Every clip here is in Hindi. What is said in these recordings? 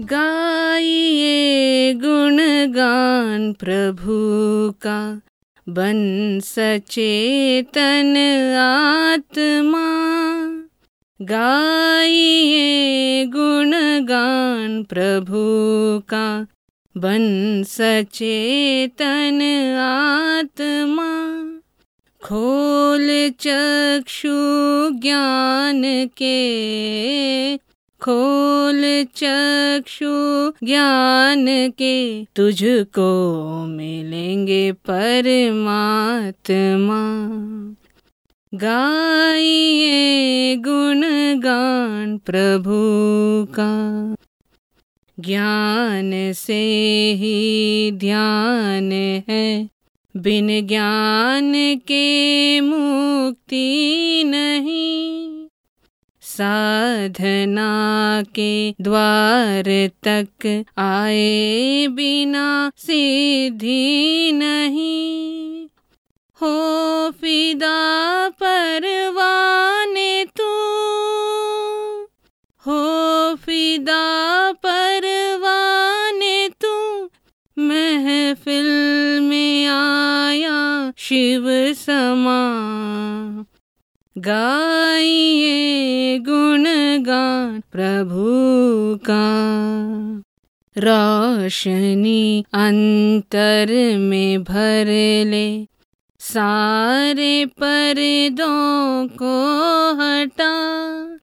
गाइए गुणगान प्रभु का। बन सचेतन आत्मा। गाइए गुणगान प्रभु का। बन सचेतन आत्मा। खोल चक्षु ज्ञान के खोल चक्षु ज्ञान के, तुझको मिलेंगे परमात्मा। गाइए गुणगान प्रभु का, ज्ञान से ही ध्यान है। बिन ज्ञान के मुक्ति साधना के द्वार तक आए बिना सिद्धि नहीं। हो फिदा परवाने तू। हो फिदा परवाने तू। महफिल में आया शिव समा। गाइए गुणगान, प्रभु का। रोशनी अंतर में भर ले, सारे पर्दों को हटा।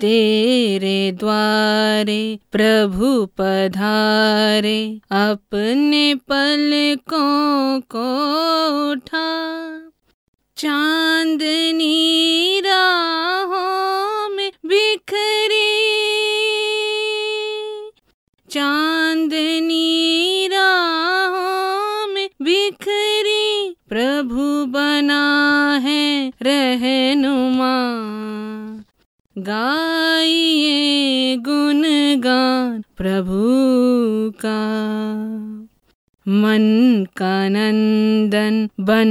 तेरे द्वारे प्रभु पधारे, अपने पलकों को उठा। चांदनी राहों में बिखरी। चांदनी राहों में बिखरी। प्रभु बना है रहनुमा। गाइए गुणगान प्रभु का। मन का नंदन बन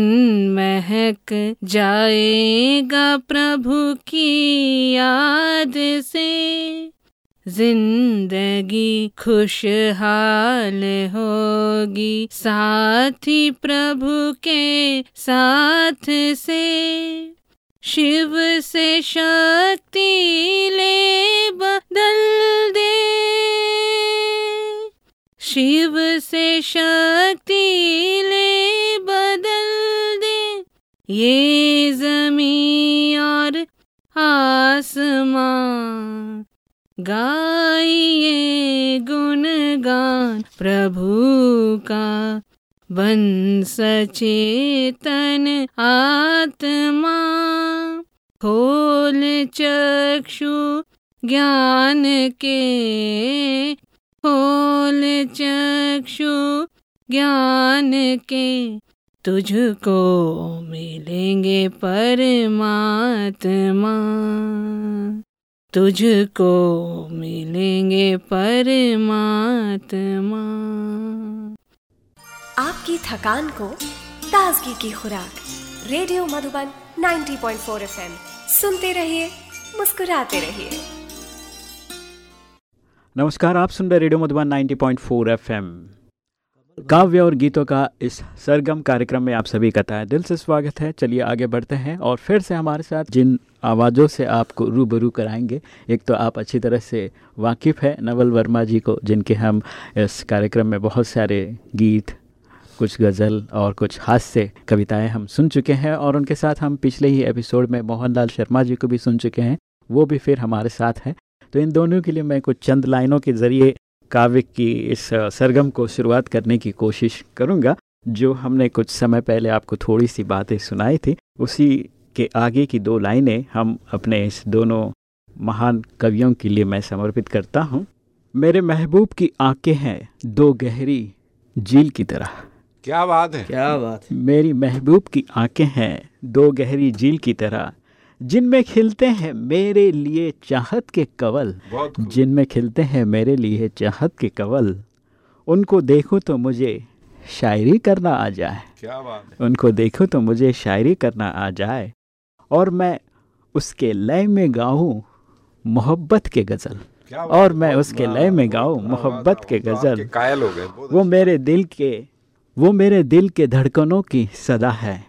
महक जाएगा प्रभु की याद से। ज़िंदगी खुशहाल होगी साथी प्रभु के साथ से। शिव से शक्ति से शक्ति ले बदल दे। ये जमी और आसमां गाइए गुणगान प्रभु का। बन सचेतन आत्मा, खोल चक्षु ज्ञान के खोल चक्षु ज्ञान के तुझको मिलेंगे परमात्मा। तुझको मिलेंगे परमात्मा। आपकी थकान को ताजगी की खुराक, रेडियो मधुबन 90.4 एफएम। सुनते रहिए, मुस्कुराते रहिए। नमस्कार, आप सुन रहे रेडियो मधुबन 90.4 एफएम। काव्य और गीतों का इस सरगम कार्यक्रम में आप सभी का तय दिल से स्वागत है। चलिए आगे बढ़ते हैं और फिर से हमारे साथ जिन आवाज़ों से आपको रूबरू कराएँगे, एक तो आप अच्छी तरह से वाकिफ़ है, नवल वर्मा जी को, जिनके हम इस कार्यक्रम में बहुत सारे गीत, कुछ गज़ल और कुछ हास्य कविताएँ हम सुन चुके हैं और उनके साथ हम पिछले ही एपिसोड में मोहनलाल शर्मा जी को भी सुन चुके हैं। वो भी फिर हमारे साथ हैं। तो इन दोनों के लिए मैं कुछ चंद लाइनों के ज़रिए काव्य की इस सरगम को शुरुआत करने की कोशिश करूँगा जो हमने कुछ समय पहले आपको थोड़ी सी बातें सुनाई थी। उसी के आगे की दो लाइनें हम अपने इस दोनों महान कवियों के लिए मैं समर्पित करता हूँ। मेरे महबूब की आँखें हैं दो गहरी झील की तरह। क्या बात है? क्या बात है। मेरी महबूब की आँखें हैं दो गहरी झील की तरह। जिनमें खिलते हैं मेरे लिए चाहत के कवल जिनमें खिलते हैं मेरे लिए चाहत के कवल उनको देखो तो मुझे शायरी करना आ जाए। क्या बात है। उनको देखो तो मुझे शायरी करना आ जाए और मैं उसके लय में गाऊं मोहब्बत के गज़ल। और मैं उसके लय में गाऊं मोहब्बत के गज़ल। कायल हो गए वो मेरे दिल के वो मेरे दिल के धड़कनों की सदा है।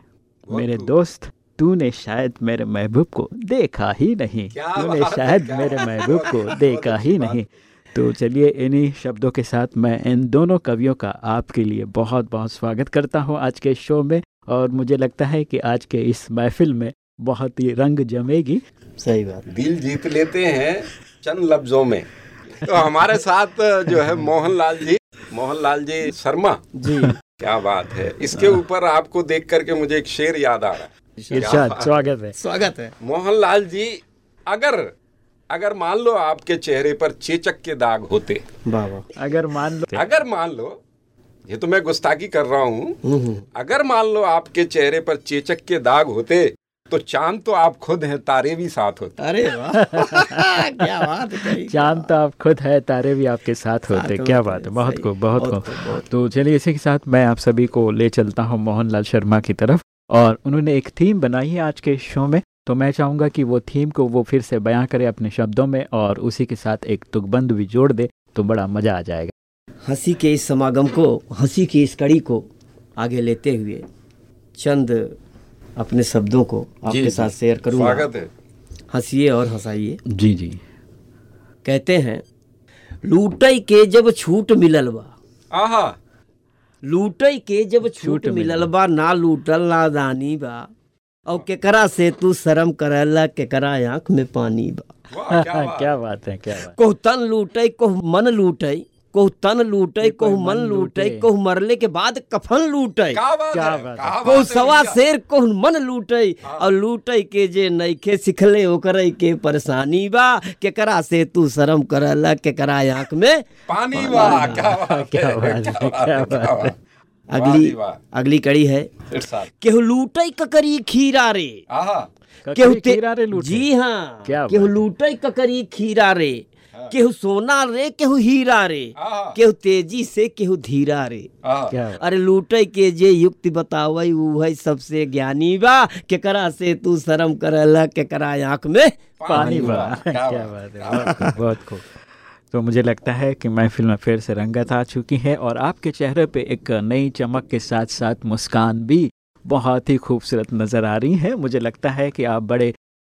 मेरे। दोस्त तूने शायद मेरे महबूब को देखा ही नहीं। तूने शायद मेरे महबूब को देखा ही नहीं। तो चलिए इन्हीं शब्दों के साथ मैं इन दोनों कवियों का आपके लिए बहुत बहुत स्वागत करता हूँ आज के शो में। और मुझे लगता है कि आज के इस महफिल में बहुत ही रंग जमेगी। सही बात। दिल जीत लेते हैं चंद लफ्जों में। तो हमारे साथ जो है मोहनलाल जी मोहनलाल जी शर्मा। जी। क्या बात है। इसके ऊपर आपको देख करके मुझे एक शेर याद आ रहा है। इरशाद स्वागत है। स्वागत है। मोहनलाल जी अगर अगर मान लो आपके चेहरे पर चेचक के दाग होते वाह वाह। अगर मान लो अगर मान लो ये तो मैं गुस्ताखी कर रहा हूँ हम्म, हम्म। अगर मान लो आपके चेहरे पर चेचक के दाग होते तो चाँद तो आप खुद हैं तारे भी साथ होते। अरे वाह। क्या बात है चाँद तो आप खुद है तारे भी आपके साथ होते। साथ क्या बात है बहुत को बहुत बहुत को तो चलिए इसी के साथ मैं आप सभी को ले चलता हूँ मोहनलाल शर्मा की तरफ़। और उन्होंने एक थीम बनाई है आज के शो में। तो मैं चाहूँगा कि वो थीम को वो फिर से बयां करे अपने शब्दों में और उसी के साथ एक तुकबंद भी जोड़ दे तो बड़ा मज़ा आ जाएगा। हँसी के इस समागम को हँसी की इस कड़ी को आगे लेते हुए चंद अपने शब्दों को आपके साथ शेयर करूँगा। स्वागत है। हंसिए और हंसाइए। जी जी। कहते हैं लूटई के जब छूट मिलल बा आहा। लूटई के जब छूट मिलल। बा ना लूटल ना दानी बा। और केकरा से तू शर्म करला केकरा आँख में पानी बा। क्या बात क्या बात है क्या बात कोह तन लूटे कोह मन लूटे कोह तन लूटे कोह मन लूटे। कोह मरले के बाद कफन लूटे। क्या बात क्या है बात क्या बात कोह है? सवा शेर कोह मन लूटे। और लूटे के जे नइखे सिखले ओकरे के परेशानी बा। केकरा से तू शर्म करला केकरा आँख में पानी वाह क्या बात क्या है, बात क्या क्या बात है, क्या बात है। बात वाह अगली अगली कड़ी है। केहू लूटे ककरी खीरा रे आहा केहू खीरा रे लूटे। जी हाँ। क्या केहू लूटे ककरी खीरा रे केहू सोना रे केहू हीरा रे। केहू तेज़ी से केहू धीरा रे। क्या? अरे लूटे के जे युक्ति बतावई ऊ है सबसे ज्ञानी बा। केकरा से तू शर्म करला केकरा आँख में पानी वाह, वाह क्या बात है बहुत खूब तो मुझे लगता है कि मैं फ़िल्म फिर से रंगत आ चुकी है और आपके चेहरे पे एक नई चमक के साथ साथ मुस्कान भी बहुत ही खूबसूरत नज़र आ रही है। मुझे लगता है कि आप बड़े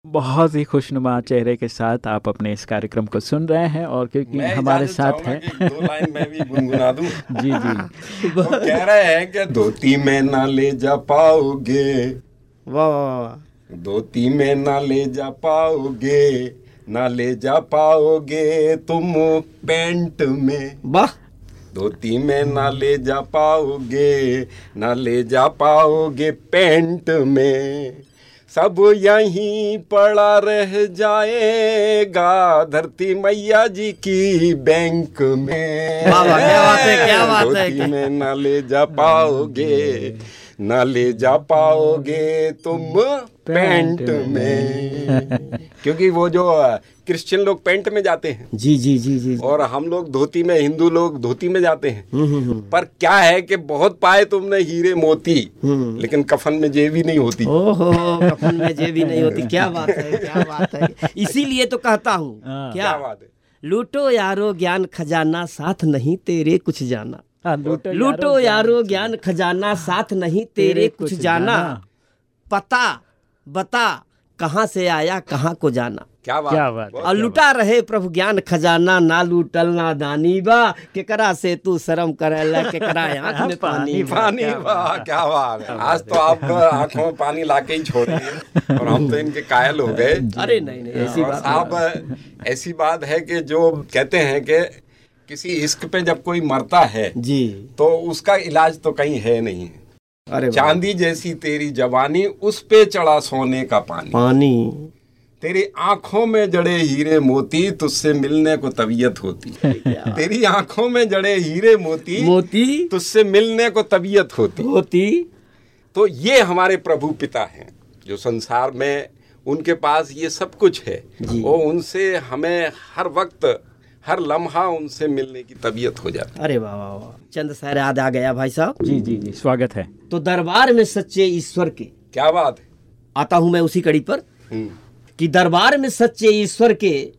बहुत ही खुशनुमा चेहरे के साथ आप अपने इस कार्यक्रम को सुन रहे हैं और क्योंकि मैं हमारे साथ है दो लाइन मैं भी गुनगुना दूँ। जी जी। वो कह रहे हैं कि धोती में ना ले जा पाओगे। वाह। धोती में ना ले जा पाओगे ना ले जा पाओगे तुम पेंट में। वाह। धोती में ना ले जा पाओगे ना ले जा पाओगे पेंट में। सब यहीं पड़ा रह जाएगा धरती मैया जी की बैंक में। वाह, वाह, क्या बात है, क्या बात है। में ना ले जा पाओगे ना ले जा पाओगे तुम पेंट में। क्योंकि वो जो क्रिश्चियन लोग पेंट में जाते हैं। जी जी जी जी और हम लोग धोती में हिंदू लोग धोती में जाते हैं। हम्म, हम्म, हम्म। पर क्या है कि बहुत पाए तुमने हीरे मोती। लेकिन कफन में जेबी नहीं होती। ओहो कफन में जेबी नहीं होती। क्या बात है क्या बात है। इसीलिए तो कहता हूँ हाँ। क्या? क्या बात है? लूटो यारो ज्ञान खजाना साथ नहीं तेरे कुछ जाना। हाँ, लूटो लूटो यारो ज्ञान खजाना साथ नहीं तेरे कुछ जाना। पता बता कहाँ से आया कहाँ को जाना। क्या बात? क्या बात और लुटा रहे प्रभु ज्ञान खजाना ना लूटल ना दानी बा। केकरा से तू शर्म करेला केकरा आँख में पानी पानी वाह क्या बात है। आज तो आप आँखों में पानी लाके ही छोड़ दिए और हम तो इनके कायल हो गए। अरे नहीं नहीं ऐसी बात साहब ऐसी बात है कि जो कहते हैं कि किसी इश्क पे जब कोई मरता है जी। तो उसका इलाज तो कहीं है नहीं। अरे चांदी जैसी तेरी जवानी उस पे चढ़ा सोने का पानी। पानी। तेरी आँखों में जड़े हीरे मोती तुझसे मिलने को तबीयत होती। तेरी आँखों में जड़े हीरे मोती मोती? तुझसे मिलने को तबीयत होती। होती? तो ये हमारे प्रभु पिता हैं जो संसार में उनके पास ये सब कुछ है। जी। वो उनसे हमें हर वक्त हर लम्हा उनसे मिलने की तबीयत हो जाती। अरे वाह वाह वाह। चंद सर याद आ गया भाई साहब। जी जी जी स्वागत है। तो दरबार में सच्चे ईश्वर के क्या बात है। आता हूँ मैं उसी कड़ी पर। हम्म, कि दरबार में सच्चे ईश्वर के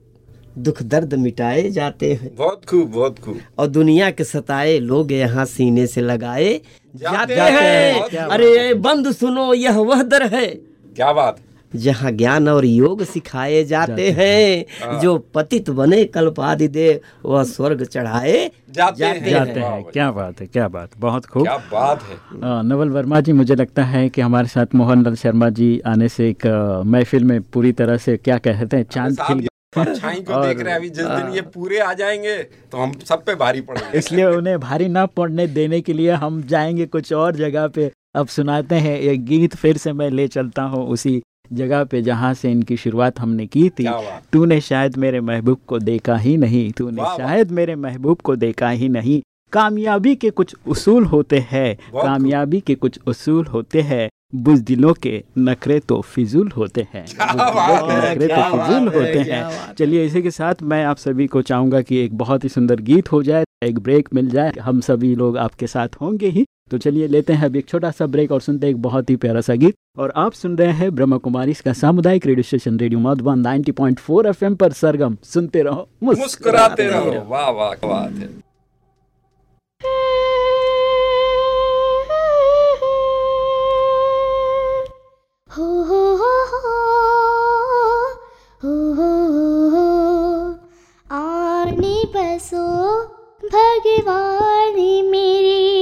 दुख दर्द मिटाए जाते हैं। बहुत खूब बहुत खूब। और दुनिया के सताए लोग यहाँ सीने से लगाए जाते, जाते हैं। है। अरे बंद सुनो यह वह दर है। क्या बात। जहाँ ज्ञान और योग सिखाए जाते हैं जो पतित बने कल्पादि दे वह स्वर्ग चढ़ाए जाते, जाते हैं। जाते हैं। वाह, क्या बात है क्या बात बहुत खूब। क्या बात है। अ, नवल वर्मा जी मुझे लगता है कि हमारे साथ मोहन लाल शर्मा जी आने से एक महफिल में पूरी तरह से क्या कहते हैं चाँद खिल परछाई को देख रहे हैं अभी जिस दिन ये पूरे आ जाएँगे तो हम सब पे भारी पड़ेंगे। इसलिए उन्हें भारी ना पड़ने देने के लिए हम जाएँगे कुछ और जगह पे। अब सुनाते हैं एक गीत फिर से मैं ले चलता हूँ उसी जगह पे जहाँ से इनकी शुरुआत हमने की थी तूने शायद मेरे महबूब को देखा ही नहीं तूने। शायद मेरे महबूब को देखा ही नहीं। कामयाबी के कुछ उसूल होते हैं कामयाबी के कुछ उसूल होते हैं बुजदिलों के नखरे तो फिजूल होते है, नखरे तो फिजूल होते हैं। चलिए इसी के साथ मैं आप सभी को चाहूँगा कि एक बहुत ही सुंदर गीत हो जाए। एक ब्रेक मिल जाए हम सभी लोग आपके साथ होंगे ही। तो चलिए लेते हैं अब एक छोटा सा ब्रेक और सुनते हैं एक बहुत ही प्यारा सा गीत। और आप सुन रहे हैं ब्रह्म कुमारी इसका सामुदायिक radio station radio Madhuban 90.4 FM पर सरगम। सुनते रहो मुस्कुराते रहो। वाह वाह क्या बात है। हो हो हो हो हो हो हो आने बसो भगवान मेरे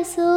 आने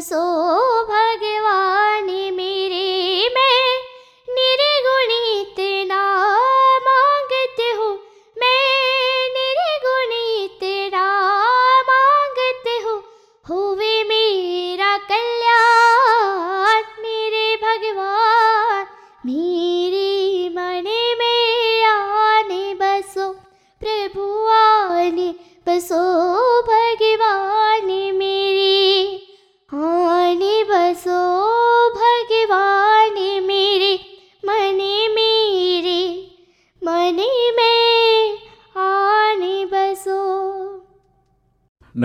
ಸೋ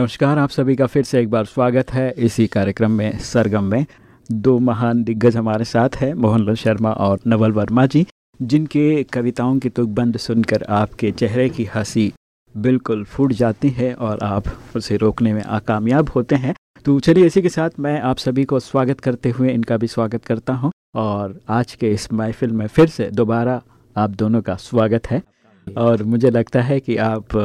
नमस्कार, आप सभी का फिर से एक बार स्वागत है इसी कार्यक्रम में, सरगम में। दो महान दिग्गज हमारे साथ हैं, मोहनलाल शर्मा और नवल वर्मा जी, जिनके कविताओं की तुकबंद सुनकर आपके चेहरे की हँसी बिल्कुल फूट जाती है और आप उसे रोकने में कामयाब होते हैं। तो चलिए इसी के साथ मैं आप सभी को स्वागत करते हुए इनका भी स्वागत करता हूँ और आज के इस महफिल में फिर से दोबारा आप दोनों का स्वागत है। और मुझे लगता है कि आप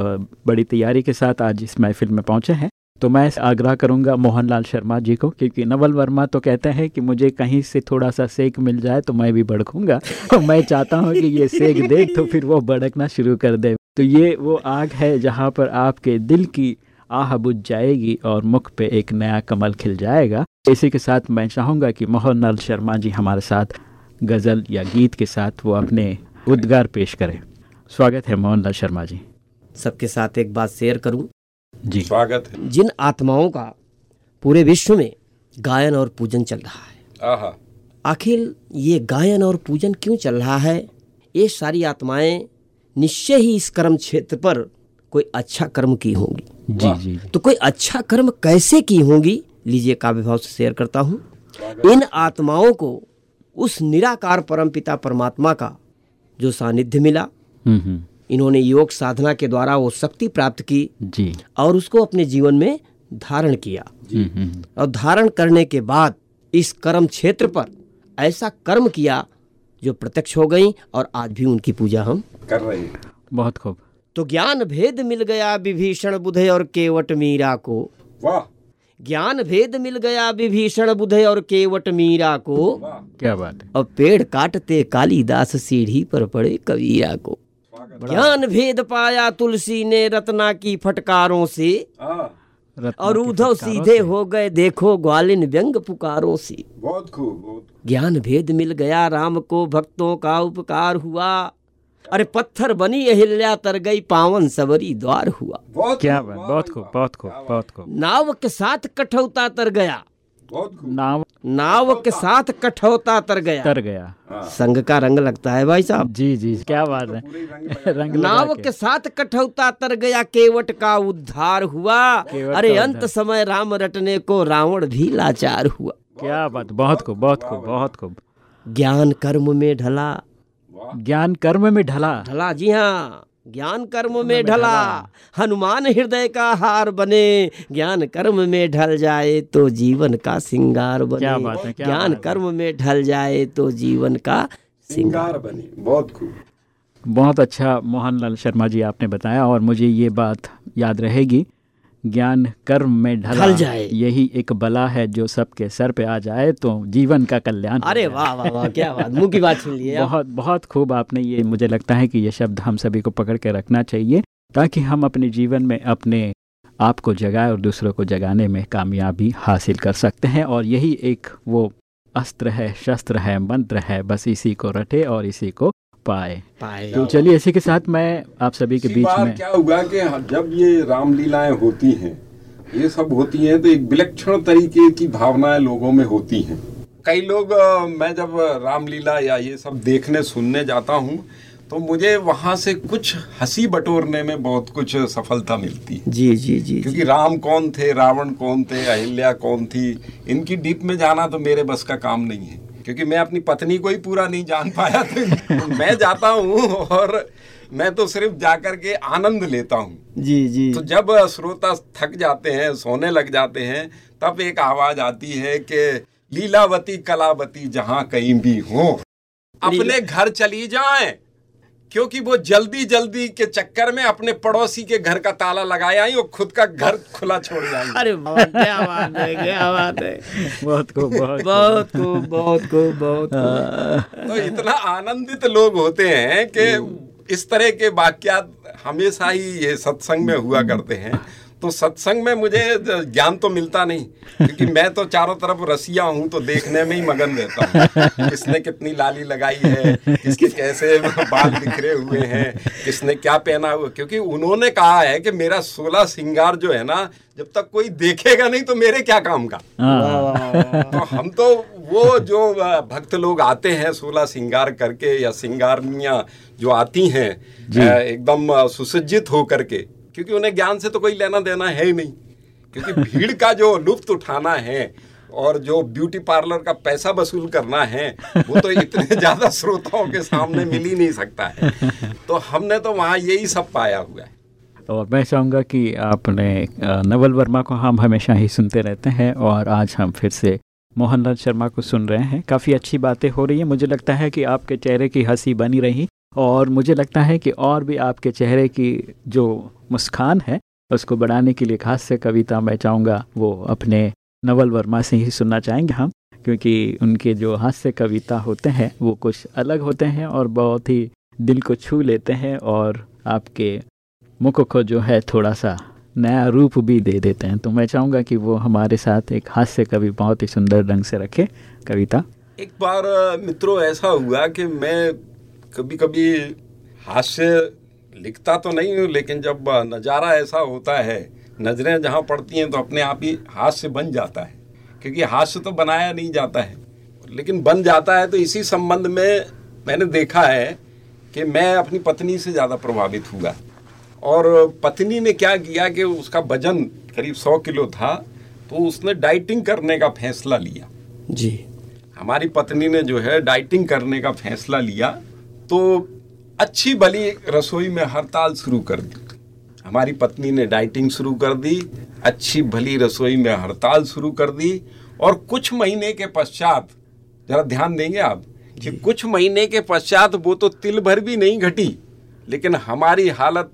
बड़ी तैयारी के साथ आज इस महफिल में पहुँचे हैं। तो मैं आग्रह करूँगा मोहनलाल शर्मा जी को, क्योंकि नवल वर्मा तो कहते हैं कि मुझे कहीं से थोड़ा सा सेक मिल जाए तो मैं भी भड़कूँगा तो मैं चाहता हूँ कि ये सेक देख तो फिर वो भड़कना शुरू कर दे। तो ये वो आग है जहाँ पर आपके दिल की आह बुझ जाएगी और मुख पे एक नया कमल खिल जाएगा। इसी के साथ मैं चाहूँगा कि मोहनलाल शर्मा जी हमारे साथ गज़ल या गीत के साथ वो अपने उद्गार पेश करें। स्वागत है मोहनलाल शर्मा जी। सबके साथ एक बात शेयर करूँ? जी। स्वागत है। जिन आत्माओं का पूरे विश्व में गायन और पूजन चल रहा है आहा। आखिर ये गायन और पूजन क्यों चल रहा है? ये सारी आत्माएँ निश्चय ही इस कर्म क्षेत्र पर कोई अच्छा कर्म की होंगी। जी जी। तो कोई अच्छा कर्म कैसे की होंगी? लीजिए काव्य भाव से शेयर करता हूँ। इन आत्माओं को उस निराकार परमपिता परमात्मा का जो सानिध्य मिला इन्होंने योग साधना के द्वारा वो शक्ति प्राप्त की जी। और उसको अपने जीवन में धारण किया। हम्म हम्म और धारण करने के बाद इस कर्म क्षेत्र पर ऐसा कर्म किया जो प्रत्यक्ष हो गई और आज भी उनकी पूजा हम कर रहे हैं। बहुत खूब। तो ज्ञान भेद मिल गया विभीषण बुधे और केवट मीरा को। वाह। ज्ञान भेद मिल गया विभीषण बुधे और केवट मीरा को। क्या बात है। और पेड़ काटते कालीदास सीढ़ी पर पड़े कबीरा को। ज्ञान भेद पाया तुलसी ने रत्ना की फटकारों से। हाँ। और उद्धव सीधे हो गए देखो ग्वालिन व्यंग पुकारों से। बहुत खूब बहुत ज्ञान भेद मिल गया राम को भक्तों का उपकार हुआ। अरे पत्थर बनी अहिल्या तर गई पावन सबरी द्वार हुआ। बहुत क्या बहुत खूब बहुत खूब बहुत खूब। नाव के साथ कठौता तर गया। बहुत नाव नाव के साथ कठौता तर गया। तर गया। संग का रंग लगता है भाई साहब? जी जी क्या बात है। रंग नाव के के। साथ कठौता तर गया केवट का उद्धार हुआ। अरे अंत समय राम रटने को रावण भी लाचार हुआ। क्या बात बहुत खूब बहुत खूब बहुत खूब। ज्ञान कर्म में ढला। ज्ञान कर्म में ढला। ढला जी हाँ। ज्ञान कर्म में ढला। हनुमान हृदय का हार बने। ज्ञान कर्म में ढल जाए तो जीवन का सिंगार बने। क्या बात है, क्या ज्ञान कर्म में ढल जाए तो जीवन का सिंगार बने। बहुत खूब। बहुत अच्छा मोहन लाल शर्मा जी आपने बताया और मुझे ये बात याद रहेगी। ज्ञान कर्म में ढला। ढल जाए। यही एक बला है जो सबके सर पे आ जाए तो जीवन का कल्याण अरे वाह वाह वाह क्या बात मुँह की बात छीन ली है बहुत बहुत खूब आपने ये मुझे लगता है कि ये शब्द हम सभी को पकड़ के रखना चाहिए ताकि हम अपने जीवन में अपने आप को जगाए और दूसरों को जगाने में कामयाबी हासिल कर सकते हैं और यही एक वो अस्त्र है शस्त्र है मंत्र है बस इसी को रटे और इसी को पाए। पाए। तो चलिए इसी के साथ मैं आप सभी के बीच में क्या हुआ कि जब ये रामलीलाएँ होती हैं ये सब होती हैं तो एक विलक्षण तरीके की भावनाएँ लोगों में होती हैं। कई लोग मैं जब रामलीला या ये सब देखने सुनने जाता हूँ तो मुझे वहाँ से कुछ हँसी बटोरने में बहुत कुछ सफलता मिलती है। जी जी जी। क्योंकि राम कौन थे रावण कौन थे अहिल्या कौन थी इनकी डीप में जाना तो मेरे बस का काम नहीं है। क्योंकि मैं अपनी पत्नी को ही पूरा नहीं जान पाया तो मैं जाता हूँ और मैं तो सिर्फ़ जाकर के आनंद लेता हूँ। जी जी। तो जब श्रोता थक जाते हैं सोने लग जाते हैं तब एक आवाज़ आती है कि लीलावती कलावती जहाँ कहीं भी हो अपने घर चली जाएँ। क्योंकि वो जल्दी जल्दी के चक्कर में अपने पड़ोसी के घर का ताला लगाए आई और खुद का घर खुला छोड़ जाए अरे क्या बात है क्या बात है। बहुत खूब बहुत बहुत खूब बहुत खूब बहुत तो इतना आनंदित लोग होते हैं कि इस तरह के वाक्यात हमेशा ही ये सत्संग में हुआ करते हैं। तो सत्संग में मुझे ज्ञान तो मिलता नहीं क्योंकि मैं तो चारों तरफ़ रसिया हूँ तो देखने में ही मगन रहता हूँ। किसने कितनी लाली लगाई है किसके कैसे बाल बिखरे हुए हैं किसने क्या पहना हुआ क्योंकि उन्होंने कहा है कि मेरा सोलह सिंगार जो है ना जब तक कोई देखेगा नहीं तो मेरे क्या काम का? हाँ। तो हम तो वो जो भक्त लोग आते हैं सोलह श्रृंगार करके या श्रृंगारनियाँ जो आती हैं एकदम सुसज्जित हो करके क्योंकि उन्हें ज्ञान से तो कोई लेना देना है ही नहीं। क्योंकि भीड़ का जो लुफ्त उठाना है और जो ब्यूटी पार्लर का पैसा वसूल करना है, वो तो इतने ज़्यादा श्रोताओं के सामने मिल ही नहीं सकता है। तो हमने तो वहाँ यही सब पाया हुआ है। और मैं चाहूँगा कि आपने नवल वर्मा को हम हमेशा ही सुनते रहते हैं और आज हम फिर से मोहनलाल शर्मा को सुन रहे हैं। काफ़ी अच्छी बातें हो रही हैं। मुझे लगता है कि आपके चेहरे की हँसी बनी रही। और मुझे लगता है कि और भी आपके चेहरे की जो मुस्कान है, उसको बढ़ाने के लिए खास से कविता मैं चाहूँगा, वो अपने नवल वर्मा से ही सुनना चाहेंगे हम, क्योंकि उनके जो हास्य कविता होते हैं, वो कुछ अलग होते हैं और बहुत ही दिल को छू लेते हैं और आपके मुख को जो है थोड़ा सा नया रूप भी दे देते हैं। तो मैं चाहूँगा कि वो हमारे साथ एक हास्य कवि बहुत ही सुंदर ढंग से रखे, कविता। एक बार, मित्रों, ऐसा हुआ कि मैं कभी कभी हास्य लिखता तो नहीं हूँ लेकिन जब नज़ारा ऐसा होता है नज़रें जहाँ पड़ती हैं तो अपने आप ही हास्य बन जाता है। क्योंकि हास्य तो बनाया नहीं जाता है। लेकिन बन जाता है तो इसी संबंध में मैंने देखा है कि मैं अपनी पत्नी से ज़्यादा प्रभावित हुआ। और पत्नी ने क्या किया कि उसका वज़न करीब सौ किलो था तो उसने डाइटिंग करने का फैसला लिया। जी। हमारी पत्नी ने जो है डाइटिंग करने का फैसला लिया तो अच्छी भली रसोई में हड़ताल शुरू कर दी। हमारी पत्नी ने डाइटिंग शुरू कर दी अच्छी भली रसोई में हड़ताल शुरू कर दी और कुछ महीने के पश्चात जरा ध्यान देंगे आप कि कुछ महीने के पश्चात वो तो तिल भर भी नहीं घटी लेकिन हमारी हालत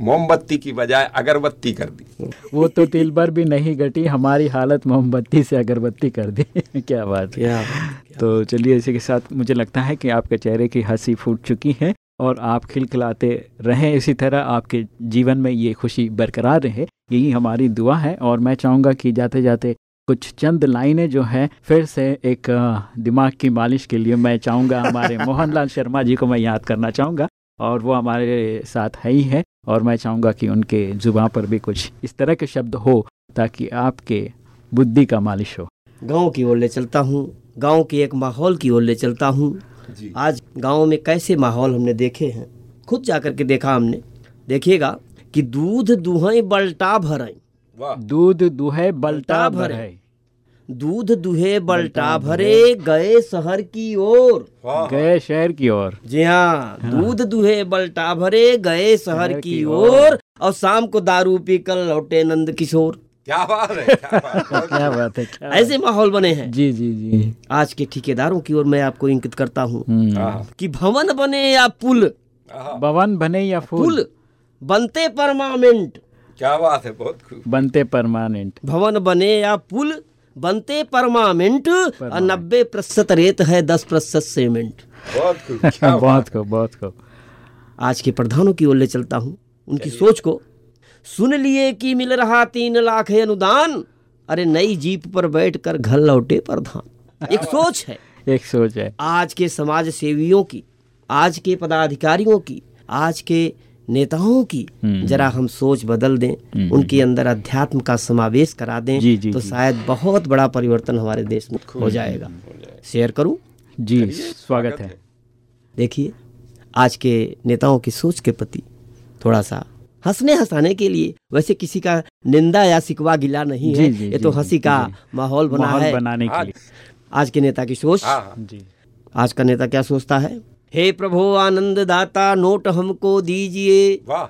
मोमबत्ती की बजाय अगरबत्ती कर दी। वो तो तिल भर भी नहीं घटी हमारी हालत मोमबत्ती से अगरबत्ती कर दी। क्या बात है। क्या तो चलिए इसी के साथ मुझे लगता है कि आपके चेहरे की हँसी फूट चुकी है और आप खिलखिलाते रहें इसी तरह आपके जीवन में ये खुशी बरकरार रहे यही हमारी दुआ है और मैं चाहूँगा कि जाते जाते कुछ चंद लाइनें जो है फिर से एक दिमाग की मालिश के लिए मैं चाहूँगा हमारे मोहनलाल शर्मा जी को मैं याद करना चाहूँगा और वो हमारे साथ है ही है। और मैं चाहूँगा कि उनके ज़ुबान पर भी कुछ इस तरह के शब्द हो ताकि आपके बुद्धि का मालिश हो। गाँव की ओर ले चलता हूँ गाँव के एक माहौल की ओर ले चलता हूँ। आज गाँव में कैसे माहौल हमने देखे हैं खुद जाकर के देखा हमने। देखिएगा कि दूध दुहई बल्टा भरई वाह। दूध दुहे बल्टा भरे। दूध दुहे बल्टा भरे गए शहर की ओर। गए शहर की ओर। जी हाँ दूध दुहे बल्टा भरे गए शहर की ओर। और शाम को दारू पी कर लौटे नंद किशोर। क्या बात है क्या बात है। क्या बात है क्या ऐसे माहौल बने हैं। जी जी जी। आज के ठेकेदारों की ओर मैं आपको इंकित करता हूँ हम्म। कि भवन बने या पुल? भवन बने या पुल बनते परमानेंट। क्या बात है बहुत खूब। बनते परमानेंट। भवन बने या पुल? बनते परमानेंट और नब्बे प्रतिशत रेत है दस प्रतिशत सीमेंट। बहुत खूब। बहुत को बहुत को आज के प्रधानों की ओर ले चलता हूँ। उनकी सोच को। सुन लिए कि मिल रहा तीन लाख है अनुदान। अरे नई जीप पर बैठकर घर लौटे प्रधान। एक सोच है। एक सोच है। आज के समाज सेवियों की आज के पदाधिकारियों की आज के नेताओं की जरा हम सोच बदल दें उनके अंदर अध्यात्म का समावेश करा दें जी, जी, तो शायद बहुत बड़ा परिवर्तन हमारे देश में हो जाएगा। शेयर करूँ? जी स्वागत है। देखिए आज के नेताओं की सोच के प्रति थोड़ा सा हंसने हंसाने के लिए वैसे किसी का निंदा या सिकवा गिला नहीं है ये तो हँसी का माहौल बना है। बनाने के लिए। आज के नेता की सोच हाँ हाँ। जी। आज का नेता क्या सोचता है? हे प्रभु आनंद दाता नोट हमको दीजिए। वाह।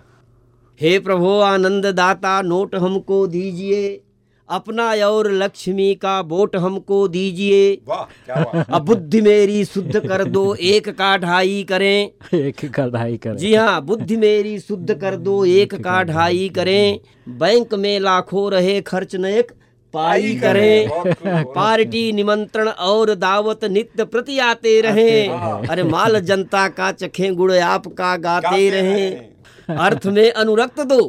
हे प्रभो आनंद दाता नोट हमको दीजिए। अपना और लक्ष्मी का वोट हमको दीजिए। वाह अब बुद्धि मेरी शुद्ध कर दो एक का ढाई करें। एक कढ़ाई कर। जी हाँ बुद्धि मेरी शुद्ध कर दो एक का ढाई करें। बैंक में लाखों रहे खर्च न एक पाई करें। पार्टी निमंत्रण और दावत नित्य प्रति आते रहे। अरे माल जनता का चखे गुड़ आपका गाते गाते रहे। अर्थ में अनुरक्त दो।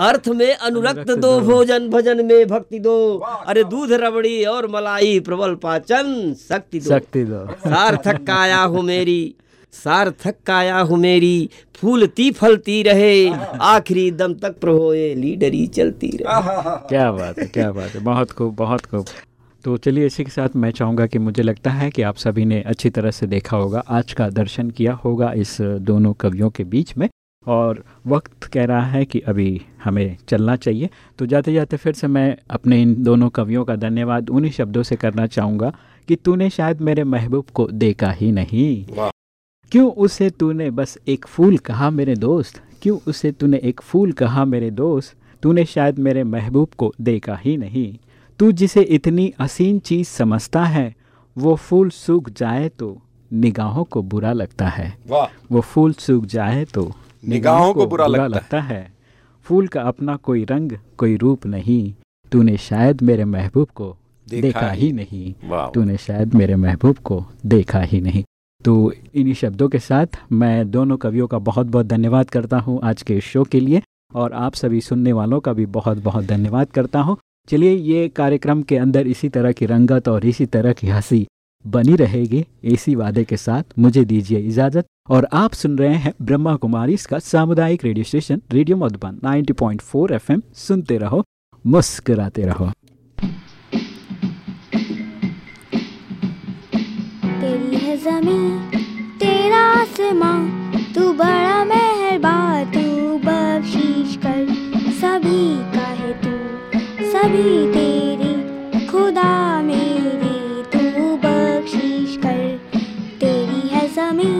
अर्थ में अनुरक्त दो भोजन भजन में भक्ति दो। अरे दूध रबड़ी और मलाई प्रबल पाचन शक्ति दो। शक्ति दो। सार्थक काया हो मेरी। सार्थक काया हूँ मेरी फूलती फलती रहे। आखिरी दम तक प्रभो ये लीडरी चलती रहे। क्या बात है क्या बात है। बहुत खूब बहुत खूब। तो चलिए इसी के साथ मैं चाहूँगा कि मुझे लगता है कि आप सभी ने अच्छी तरह से देखा होगा आज का दर्शन किया होगा इस दोनों कवियों के बीच में। और वक्त कह रहा है कि अभी हमें चलना चाहिए। तो जाते जाते फिर से मैं अपने इन दोनों कवियों का धन्यवाद उन्हीं शब्दों से करना चाहूँगा कि तूने शायद मेरे महबूब को देखा ही नहीं। वाह। क्यों उसे तूने बस एक फूल कहा मेरे दोस्त? क्यों उसे तूने एक फूल कहा मेरे दोस्त? तूने शायद मेरे महबूब को देखा ही नहीं। तू जिसे इतनी हसीन चीज़ समझता है वो फूल सूख जाए तो निगाहों को बुरा लगता है। वो फूल सूख जाए तो निगाहों को बुरा लगता है। फूल का अपना कोई रंग कोई रूप नहीं। तूने शायद मेरे महबूब को देखा देखा ही नहीं। तूने शायद मेरे महबूब को देखा ही नहीं। तो इन्हीं शब्दों के साथ मैं दोनों कवियों का बहुत बहुत धन्यवाद करता हूँ आज के शो के लिए और आप सभी सुनने वालों का भी बहुत बहुत धन्यवाद करता हूँ। चलिए, ये कार्यक्रम के अंदर इसी तरह की रंगत और इसी तरह की हँसी बनी रहेगी। इसी वादे के साथ मुझे दीजिए इजाज़त और आप सुन रहे हैं ब्रह्मा कुमारी इसका सामुदायिक radio station, radio Madhuban 90.4 FM. सुनते रहो, मुस्कुराते रहो। जमी तेरा आसमां, तू बड़ा मेहरबान, तू बख्शीश कर। सभी का है तू, सभी तेरी, खुदा मेरी, तू बख्शीश कर। तेरी है जमी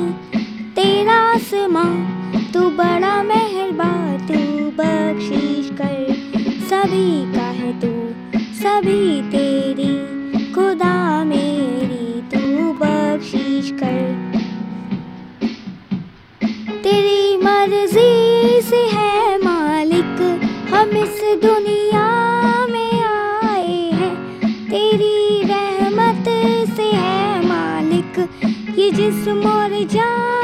तेरा आसमां, तू बड़ा मेहरबान, तू बख्शीश कर। सभी का है तू, सभी तेरी, खुदा मेरी। तेरी मर्ज़ी से है मालिक। हम इस दुनिया में आए हैं। तेरी रहमत से है मालिक। ये जिस्म और जान